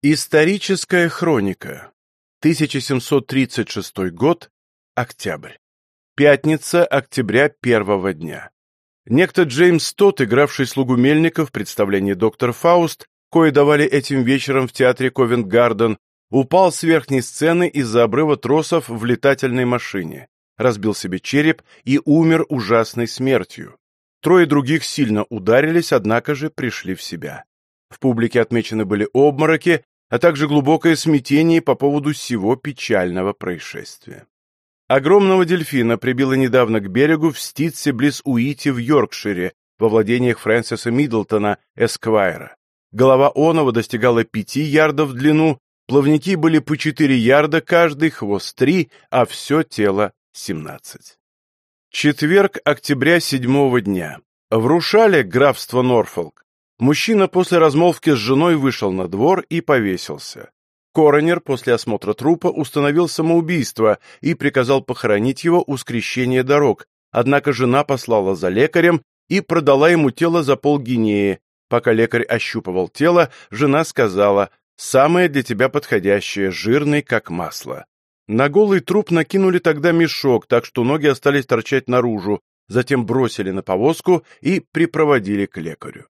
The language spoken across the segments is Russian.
Историческая хроника. 1736 год. Октябрь. Пятница октября первого дня. Некто Джеймс Тот, игравший слугу Мельника в представлении «Доктор Фауст», кое давали этим вечером в театре Ковент-Гарден, упал с верхней сцены из-за обрыва тросов в летательной машине, разбил себе череп и умер ужасной смертью. Трое других сильно ударились, однако же пришли в себя. В публике отмечены были обмороки, а также глубокое смятение по поводу всего печального происшествия. Огромного дельфина прибило недавно к берегу в Ститсе близ Уити в Йоркшире, во владениях Фрэнсиса Миддлтона, Эсквайра. Голова оного достигала пяти ярдов в длину, плавники были по четыре ярда каждый, хвост три, а все тело семнадцать. Четверг октября седьмого дня. В Рушале, графство Норфолк, Мужчина после размолвки с женой вышел на двор и повесился. Коронер после осмотра трупа установил самоубийство и приказал похоронить его у скрещения дорог, однако жена послала за лекарем и продала ему тело за полгинеи. Пока лекарь ощупывал тело, жена сказала «самое для тебя подходящее, жирный, как масло». На голый труп накинули тогда мешок, так что ноги остались торчать наружу, затем бросили на повозку и припроводили к лекарю.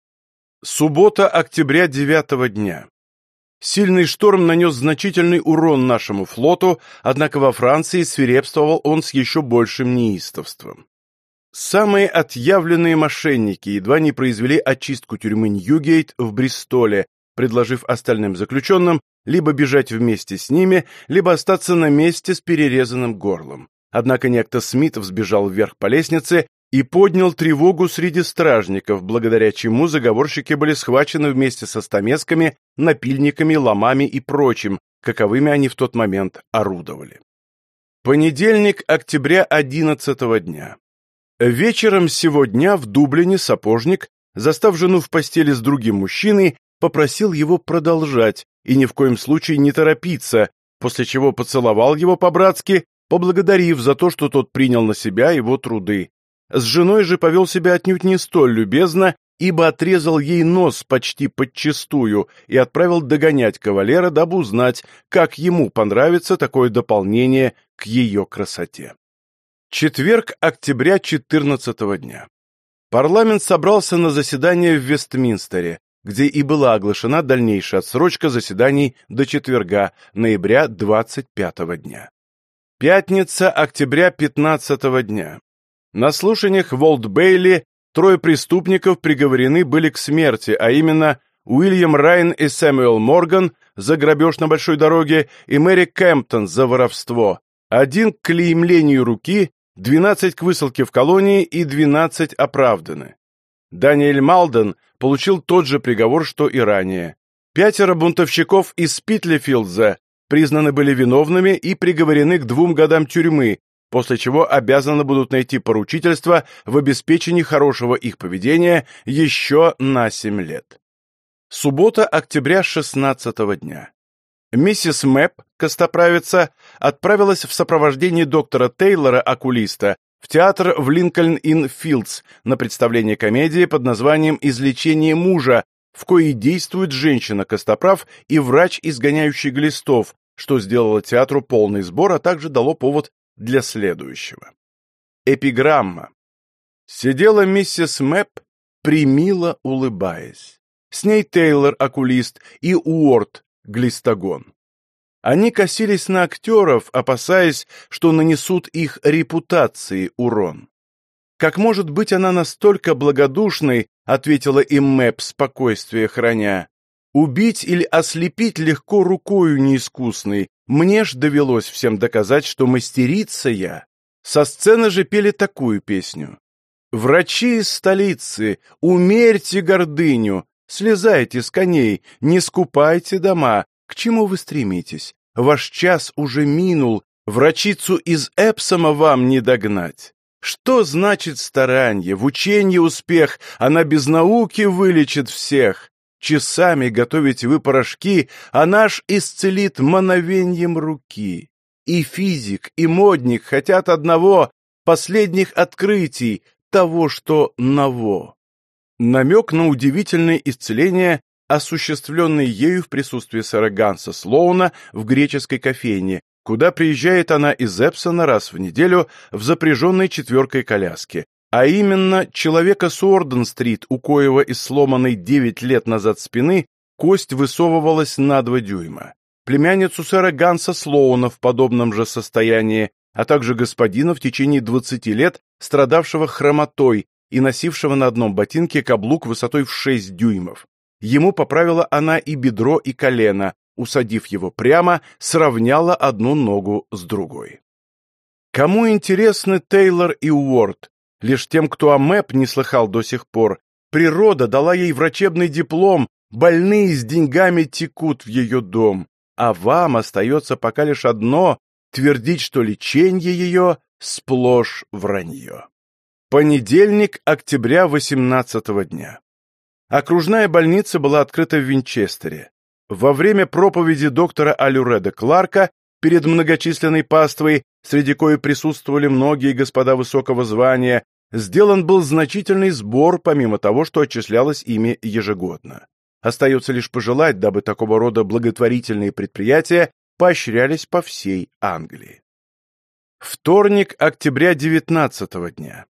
Суббота октября девятого дня. Сильный шторм нанес значительный урон нашему флоту, однако во Франции свирепствовал он с еще большим неистовством. Самые отъявленные мошенники едва не произвели очистку тюрьмы Ньюгейт в Бристоле, предложив остальным заключенным либо бежать вместе с ними, либо остаться на месте с перерезанным горлом. Однако некто Смит взбежал вверх по лестнице и поднял тревогу среди стражников, благодаря чему заговорщики были схвачены вместе со стамесками, напильниками, ломами и прочим, каковыми они в тот момент орудовали. Понедельник, октября 11 дня. Вечером сего дня в Дублине сапожник, застав жену в постели с другим мужчиной, попросил его продолжать и ни в коем случае не торопиться, после чего поцеловал его по-братски, поблагодарив за то, что тот принял на себя его труды. С женой же повел себя отнюдь не столь любезно, ибо отрезал ей нос почти подчистую и отправил догонять кавалера, дабы узнать, как ему понравится такое дополнение к ее красоте. Четверг октября 14 дня. Парламент собрался на заседание в Вестминстере, где и была оглашена дальнейшая отсрочка заседаний до четверга, ноября 25 дня. Пятница октября 15 дня. На слушаниях в Олд-Бейли трое преступников приговорены были к смерти, а именно Уильям Райн и Сэмюэл Морган за грабеж на большой дороге и Мэри Кэмптон за воровство. Один к клеймлению руки, 12 к высылке в колонии и 12 оправданы. Даниэль Малден получил тот же приговор, что и ранее. Пятеро бунтовщиков из Питлифилдза признаны были виновными и приговорены к двум годам тюрьмы, после чего обязаны будут найти поручительство в обеспечении хорошего их поведения еще на 7 лет. Суббота, октября 16 дня. Миссис Мэп, костоправица, отправилась в сопровождении доктора Тейлора, окулиста, в театр в Линкольн-Ин-Филдс на представление комедии под названием «Излечение мужа», в коей действует женщина-костоправ и врач, изгоняющий глистов, что сделало театру полный сбор, а также дало повод для следующего. Эпиграмма. Сидела миссис Мэп, примило улыбаясь. С ней Тейлор, окулист, и Уорд, глистогон. Они косились на актеров, опасаясь, что нанесут их репутации урон. «Как может быть она настолько благодушной?» — ответила им Мэп, спокойствие храня. «Убить или ослепить легко рукою неискусной, мне ж довелось всем доказать, что мастерица я. Со сцены же пели такую песню. «Врачи из столицы, умерьте гордыню, слезайте с коней, не скупайте дома, к чему вы стремитесь? Ваш час уже минул, врачицу из Эпсома вам не догнать». Что значит старанье, в учении успех, она без науки вылечит всех. Часами готовите вы порошки, а наш исцелит мановеньем руки. И физик, и модник хотят одного — последних открытий, того, что ново. Намек на удивительное исцеление осуществленный ею в присутствии сэра Ганса Слоуна в греческой кофейне, куда приезжает она из Эпсона раз в неделю в запряженной четверкой коляске, а именно человека с Уорден-стрит, у коего из сломанной девять лет назад спины кость высовывалась на два дюйма, племянницу сэра Ганса Слоуна в подобном же состоянии, а также господина в течение двадцати лет, страдавшего хромотой и носившего на одном ботинке каблук высотой в шесть дюймов. Ему поправила она и бедро, и колено, усадив его прямо, сравняла одну ногу с другой. Кому интересны Тейлор и Уорд? Лишь тем, кто о МЭП не слыхал до сих пор. Природа дала ей врачебный диплом, больные с деньгами текут в ее дом. А вам остается пока лишь одно — твердить, что лечение ее сплошь вранье. Понедельник, октября 18 дня. Окружная больница была открыта в Винчестере. Во время проповеди доктора Алюреда Кларка перед многочисленной паствой, среди коей присутствовали многие господа высокого звания, сделан был значительный сбор, помимо того, что отчислялось ими ежегодно. Остается лишь пожелать, дабы такого рода благотворительные предприятия поощрялись по всей Англии. Вторник, октября 19 дня.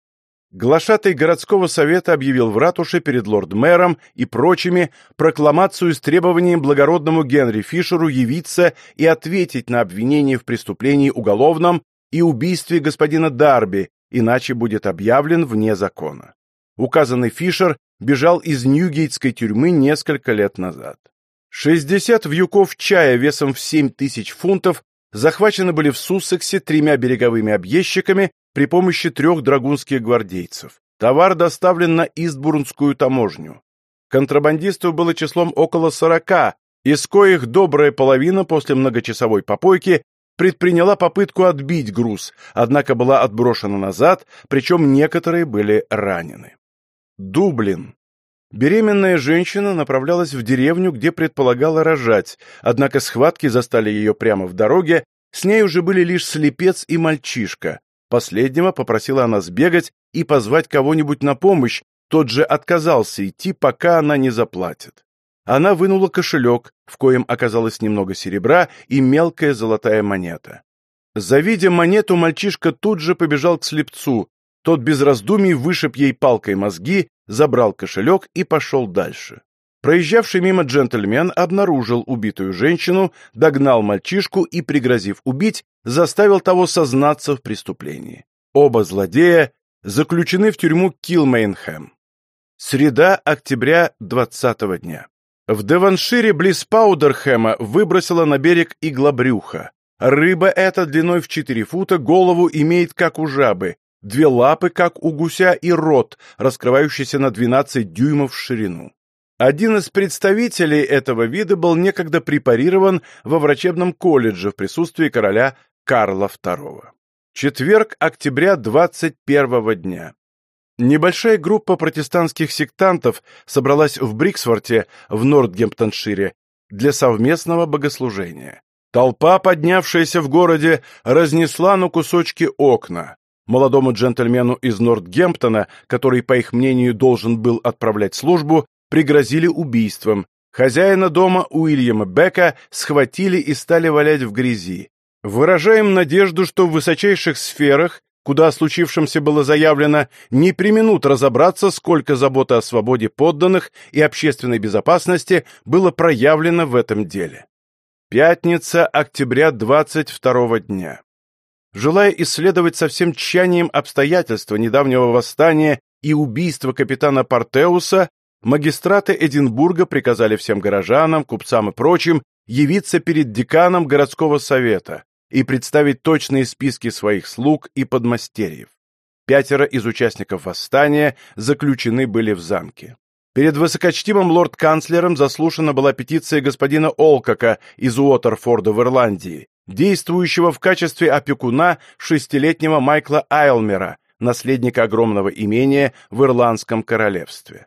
Глашатый городского совета объявил в ратуше перед лорд-мэром и прочими прокламацию с требованием благородному Генри Фишеру явиться и ответить на обвинение в преступлении уголовном и убийстве господина Дарби, иначе будет объявлен вне закона. Указанный Фишер бежал из Ньюгейтской тюрьмы несколько лет назад. 60 вьюков чая весом в 7 тысяч фунтов захвачены были в Суссексе тремя береговыми объездчиками при помощи трех драгунских гвардейцев. Товар доставлен на Истбурнскую таможню. Контрабандистов было числом около сорока, из коих добрая половина после многочасовой попойки предприняла попытку отбить груз, однако была отброшена назад, причем некоторые были ранены. Дублин. Беременная женщина направлялась в деревню, где предполагала рожать, однако схватки застали ее прямо в дороге, с ней уже были лишь слепец и мальчишка, Последнего попросила она сбегать и позвать кого-нибудь на помощь, тот же отказался идти, пока она не заплатит. Она вынула кошелек, в коем оказалось немного серебра и мелкая золотая монета. Завидя монету, мальчишка тут же побежал к слепцу. Тот без раздумий вышиб ей палкой мозги, забрал кошелек и пошел дальше. Проезжавший мимо джентльмен обнаружил убитую женщину, догнал мальчишку и, пригрозив убить, заставил того сознаться в преступлении. Оба злодея заключены в тюрьму Килмейнхэм. Среда октября 20 дня. В Деваншире близ Паудерхэма выбросила на берег иглобрюха. Рыба эта длиной в 4 фута голову имеет, как у жабы, две лапы, как у гуся, и рот, раскрывающийся на 12 дюймов в ширину. Один из представителей этого вида был некогда препарирован во врачебном колледже в присутствии короля Карла II. Четверг, октября 21 дня. Небольшая группа протестантских сектантов собралась в Бриксворте в Нортгемптоншире для совместного богослужения. Толпа, поднявшаяся в городе, разнесла на кусочки окна. Молодому джентльмену из Нортгемптона, который, по их мнению, должен был отправлять службу, пригрозили убийством. Хозяина дома Уильяма Бека схватили и стали валять в грязи. Выражаем надежду, что в высочайших сферах, куда о случившемся было заявлено, не применут разобраться, сколько заботы о свободе подданных и общественной безопасности было проявлено в этом деле. Пятница, октября 22 дня. Желая исследовать со всем тщанием обстоятельства недавнего восстания и убийства капитана Портеуса, магистраты Эдинбурга приказали всем горожанам, купцам и прочим явиться перед деканом городского совета и представить точные списки своих слуг и подмастерьев. Пятеро из участников восстания заключены были в замке. Перед высокочтимым лорд-канцлером заслушана была петиция господина Олкока из Уотерфорда в Ирландии, действующего в качестве опекуна шестилетнего Майкла Айлмера, наследника огромного имения в Ирландском королевстве.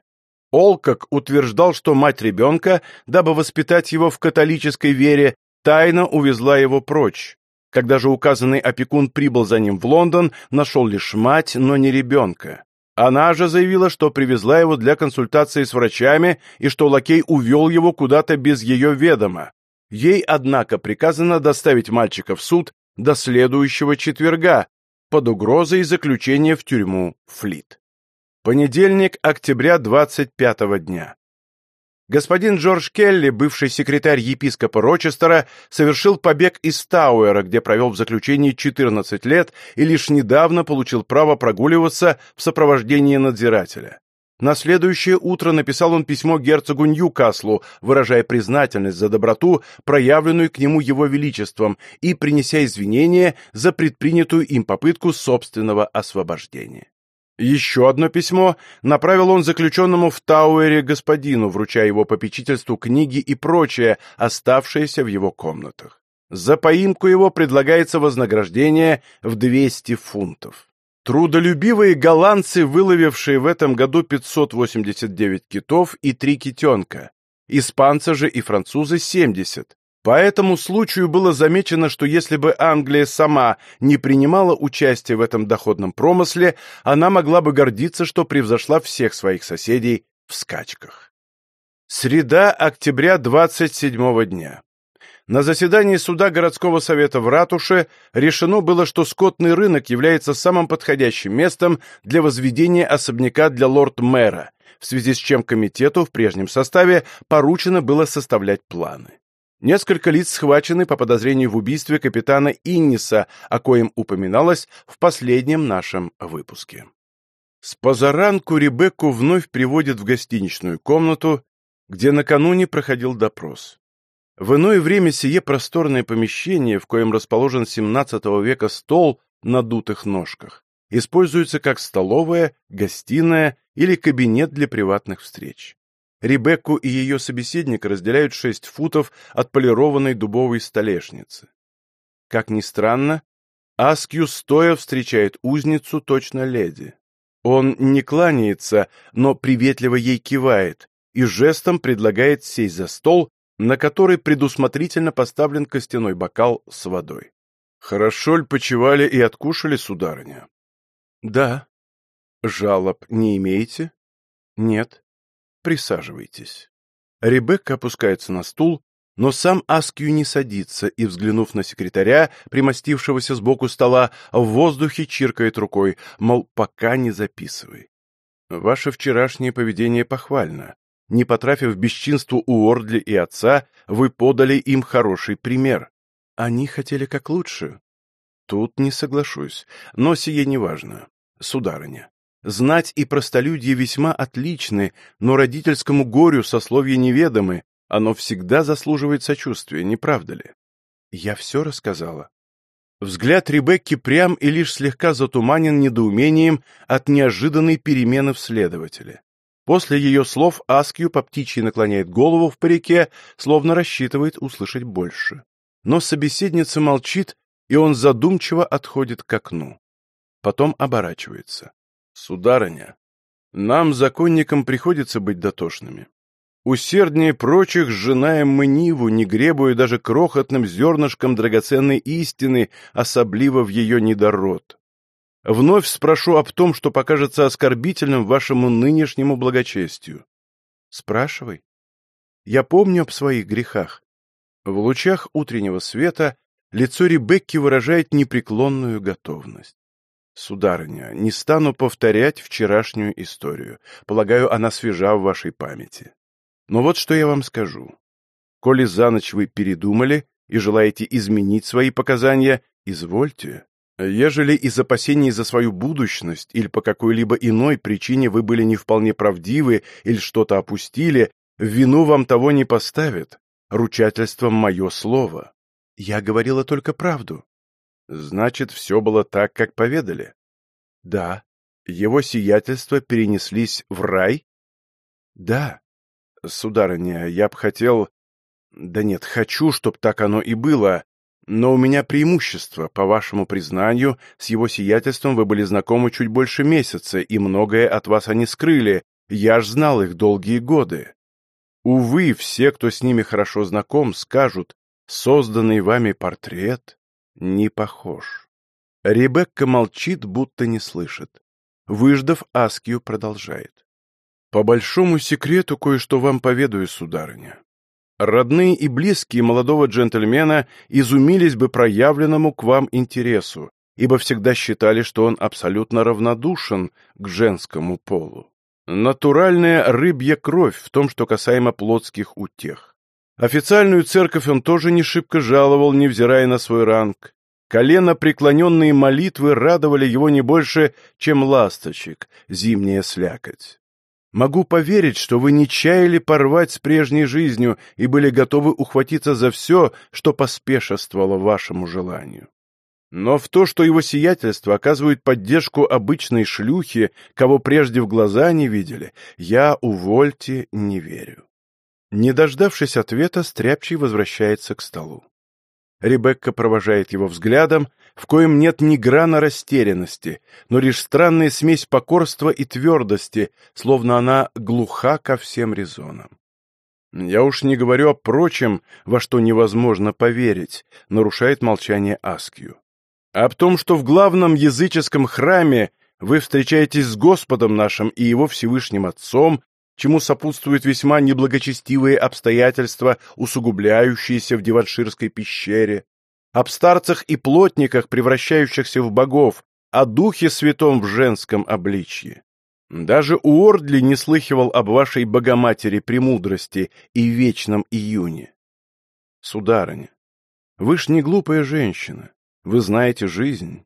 Олкок утверждал, что мать ребенка, дабы воспитать его в католической вере, тайно увезла его прочь. Когда же указанный опекун прибыл за ним в Лондон, нашел лишь мать, но не ребенка. Она же заявила, что привезла его для консультации с врачами и что лакей увел его куда-то без ее ведома. Ей, однако, приказано доставить мальчика в суд до следующего четверга под угрозой заключения в тюрьму Флит. Понедельник, октября 25 дня. Господин Джордж Келли, бывший секретарь епископа Рочестера, совершил побег из Тауэра, где провел в заключении 14 лет и лишь недавно получил право прогуливаться в сопровождении надзирателя. На следующее утро написал он письмо герцогу Ньюкаслу, выражая признательность за доброту, проявленную к нему его величеством, и принеся извинения за предпринятую им попытку собственного освобождения. Еще одно письмо направил он заключенному в Тауэре господину, вручая его попечительству книги и прочее, оставшееся в его комнатах. За поимку его предлагается вознаграждение в 200 фунтов. Трудолюбивые голландцы, выловившие в этом году 589 китов и три китенка, испанцы же и французы 70, по этому случаю было замечено, что если бы Англия сама не принимала участие в этом доходном промысле, она могла бы гордиться, что превзошла всех своих соседей в скачках. Среда октября 27 дня. На заседании суда городского совета в ратуше решено было, что скотный рынок является самым подходящим местом для возведения особняка для лорд-мэра, в связи с чем комитету в прежнем составе поручено было составлять планы. Несколько лиц схвачены по подозрению в убийстве капитана Инниса, о коем упоминалось в последнем нашем выпуске. С позаранку Ребекку вновь приводят в гостиничную комнату, где накануне проходил допрос. В иное время сие просторное помещение, в коем расположен XVII века стол на дутых ножках, используется как столовая, гостиная или кабинет для приватных встреч. Ребекку и ее собеседника разделяют шесть футов от полированной дубовой столешницы. Как ни странно, Аскью стоя встречает узницу точно леди. Он не кланяется, но приветливо ей кивает и жестом предлагает сесть за стол, на который предусмотрительно поставлен костяной бокал с водой. «Хорошо ли почевали и откушали, сударыня?» «Да». «Жалоб не имеете?» «Нет». Присаживайтесь. Ребекка опускается на стул, но сам Аскью не садится и, взглянув на секретаря, примостившегося сбоку стола, в воздухе чиркает рукой, мол, пока не записывай. Ваше вчерашнее поведение похвально. Не потрафив бесчинству у Ордли и отца, вы подали им хороший пример. Они хотели как лучше. Тут не соглашусь, но сие не. Сударыня, Знать и простолюдье весьма отличны, но родительскому горю сословия неведомы, оно всегда заслуживает сочувствия, не правда ли? Я все рассказала. Взгляд Ребекки прям и лишь слегка затуманен недоумением от неожиданной перемены в следователе. После ее слов Аскью по птичьи наклоняет голову в парике, словно рассчитывает услышать больше. Но собеседница молчит, и он задумчиво отходит к окну. Потом оборачивается. Сударыня, нам, законникам, приходится быть дотошными. Усерднее прочих сжинаем мы Ниву, не гребуя даже крохотным зернышком драгоценной истины, особливо в ее недород. Вновь спрошу об том, что покажется оскорбительным вашему нынешнему благочестию. Спрашивай. Я помню об своих грехах. В лучах утреннего света лицо Ребекки выражает непреклонную готовность. Сударыня, не стану повторять вчерашнюю историю. Полагаю, она свежа в вашей памяти. Но вот что я вам скажу. Коли за ночь вы передумали и желаете изменить свои показания, извольте. Ежели из опасений за свою будущность или по какой-либо иной причине вы были не вполне правдивы или что-то опустили, вину вам того не поставят. Ручательством мое слово. Я говорила только правду. Значит, все было так, как поведали? Да. Его сиятельство перенеслись в рай? Да. Сударыня, я б хотел... Да нет, хочу, чтоб так оно и было. Но у меня преимущество, по вашему признанию, с его сиятельством вы были знакомы чуть больше месяца, и многое от вас они скрыли. Я ж знал их долгие годы. Увы, все, кто с ними хорошо знаком, скажут, созданный вами портрет не похож. Ребекка молчит, будто не слышит. Выждав, Аскью продолжает. «По большому секрету кое-что вам поведаю, сударыня. Родные и близкие молодого джентльмена изумились бы проявленному к вам интересу, ибо всегда считали, что он абсолютно равнодушен к женскому полу. Натуральная рыбья кровь в том, что касаемо плотских утех. Официальную церковь он тоже не шибко жаловал, невзирая на свой ранг. Колено преклоненные молитвы радовали его не больше, чем ласточек, зимняя слякоть. Могу поверить, что вы не чаяли порвать с прежней жизнью и были готовы ухватиться за все, что поспешествовало вашему желанию. Но в то, что его сиятельство оказывает поддержку обычной шлюхи, кого прежде в глаза не видели, я, увольте, не верю. Не дождавшись ответа, Стряпчий возвращается к столу. Ребекка провожает его взглядом, в коем нет ни грана растерянности, но лишь странная смесь покорства и твердости, словно она глуха ко всем резонам. Я уж не говорю о прочем, во что невозможно поверить, нарушает молчание Аскью об том, что в главном языческом храме вы встречаетесь с Господом нашим и Его Всевышним Отцом, чему сопутствуют весьма неблагочестивые обстоятельства, усугубляющиеся в Диванширской пещере, об старцах и плотниках, превращающихся в богов, о Духе Святом в женском обличье. Даже Уордли не слыхивал об вашей Богоматери премудрости и вечном июне. Сударыня, вы ж не глупая женщина. Вы знаете жизнь.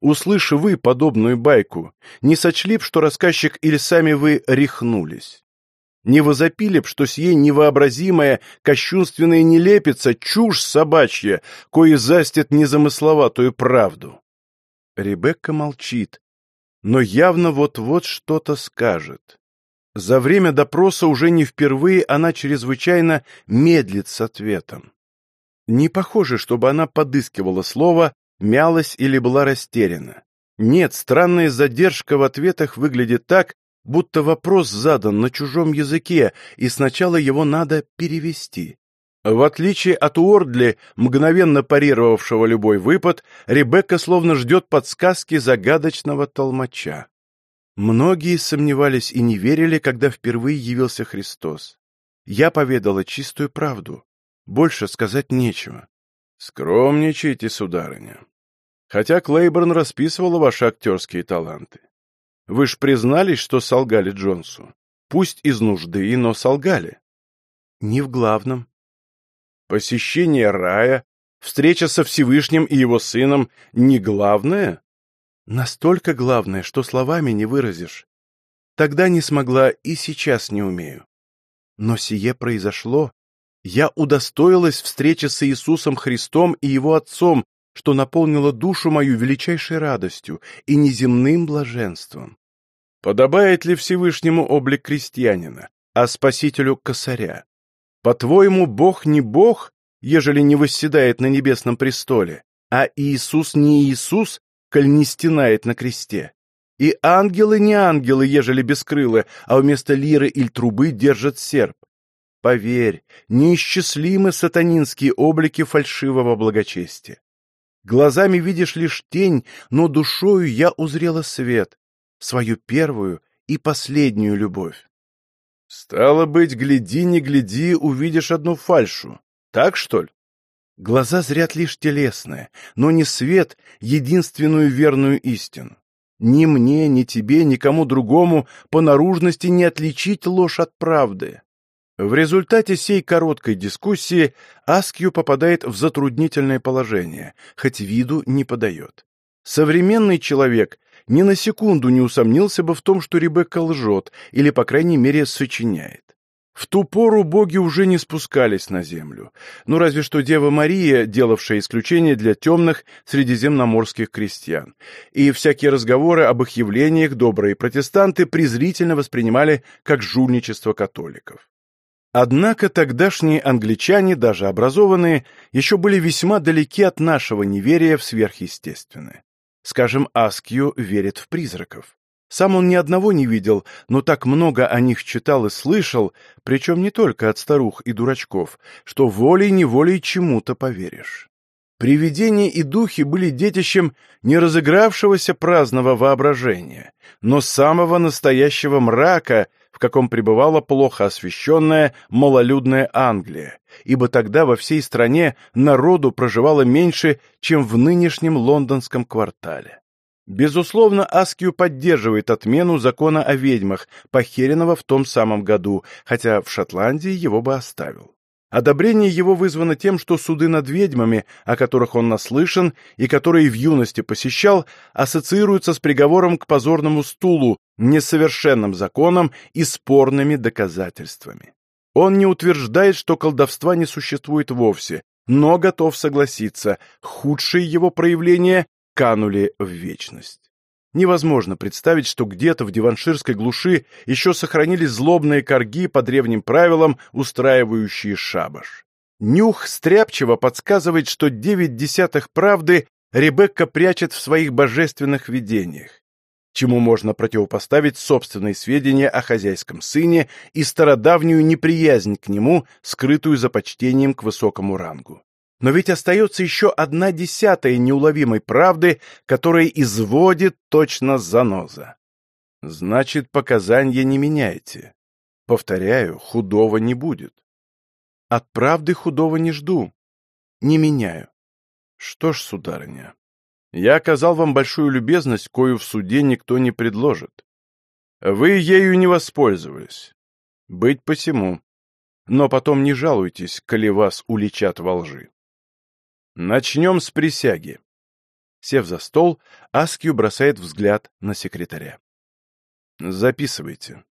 Услыши вы подобную байку, не сочли б, что рассказчик или сами вы рехнулись. Не возопили б, что сие невообразимое, кощунственное нелепица, чушь собачья, кое застит незамысловатую правду. Ребекка молчит, но явно вот-вот что-то скажет. За время допроса уже не впервые она чрезвычайно медлит с ответом. Не похоже, чтобы она подыскивала слово, мялась или была растеряна. Нет, странная задержка в ответах выглядит так, будто вопрос задан на чужом языке, и сначала его надо перевести. В отличие от Уордли, мгновенно парировавшего любой выпад, Ребекка словно ждет подсказки загадочного толмача. Многие сомневались и не верили, когда впервые явился Христос. Я поведала чистую правду. Больше сказать нечего. Скромничайте, сударыня. Хотя Клейборн расписывала ваши актерские таланты. Вы ж признались, что солгали Джонсу. Пусть из нужды, но солгали. Не в главном. Посещение рая, встреча со Всевышним и его сыном не главное? Настолько главное, что словами не выразишь. Тогда не смогла и сейчас не умею. Но сие произошло, я удостоилась встречи с Иисусом Христом и Его Отцом, что наполнило душу мою величайшей радостью и неземным блаженством. Подобает ли Всевышнему облик крестьянина, а Спасителю — косаря? По-твоему, Бог не Бог, ежели не восседает на небесном престоле, а Иисус не Иисус, коль не стенает на кресте? И ангелы не ангелы, ежели бескрылы, а вместо лиры или трубы держат серп. Поверь, неисчислимы сатанинские облики фальшивого благочестия. Глазами видишь лишь тень, но душою я узрела свет, свою первую и последнюю любовь. Стало быть, гляди, не гляди, увидишь одну фальшу. Так, что ли? Глаза зрят лишь телесное, но не свет, единственную верную истину. Ни мне, ни тебе, никому другому по наружности не отличить ложь от правды. В результате сей короткой дискуссии Аскью попадает в затруднительное положение, хоть виду не подает. Современный человек ни на секунду не усомнился бы в том, что Ребекка лжет или, по крайней мере, сочиняет. В ту пору боги уже не спускались на землю, ну разве что Дева Мария, делавшая исключение для темных средиземноморских крестьян, и всякие разговоры об их явлениях добрые протестанты презрительно воспринимали как жульничество католиков. Однако тогдашние англичане, даже образованные, еще были весьма далеки от нашего неверия в сверхъестественное. Скажем, Аскью верит в призраков. Сам он ни одного не видел, но так много о них читал и слышал, причем не только от старух и дурачков, что волей-неволей чему-то поверишь. Привидения и духи были детищем не разыгравшегося праздного воображения, но самого настоящего мрака, каком пребывала плохо освещенная малолюдная Англия, ибо тогда во всей стране народу проживало меньше, чем в нынешнем лондонском квартале. Безусловно, Аскью поддерживает отмену закона о ведьмах, похеренного в том самом году, хотя в Шотландии его бы оставил. Одобрение его вызвано тем, что суды над ведьмами, о которых он наслышан и которые в юности посещал, ассоциируются с приговором к позорному стулу, несовершенным законом и спорными доказательствами. Он не утверждает, что колдовства не существует вовсе, но готов согласиться, худшие его проявления канули в вечность. Невозможно представить, что где-то в диванширской глуши еще сохранились злобные корги по древним правилам, устраивающие шабаш. Нюх стряпчиво подсказывает, что девять десятых правды Ребекка прячет в своих божественных видениях, чему можно противопоставить собственные сведения о хозяйском сыне и стародавнюю неприязнь к нему, скрытую за почтением к высокому рангу. Но ведь остается еще одна десятая неуловимой правды, которая изводит точно заноза. Значит, показания не меняете. Повторяю, худого не будет. От правды худого не жду. Не меняю. Что ж, сударыня, я оказал вам большую любезность, кою в суде никто не предложит. Вы ею не воспользовались. Быть посему. Но потом не жалуйтесь, коли вас уличат во лжи. Начнем с присяги. Сев за стол, Аскью бросает взгляд на секретаря. Записывайте.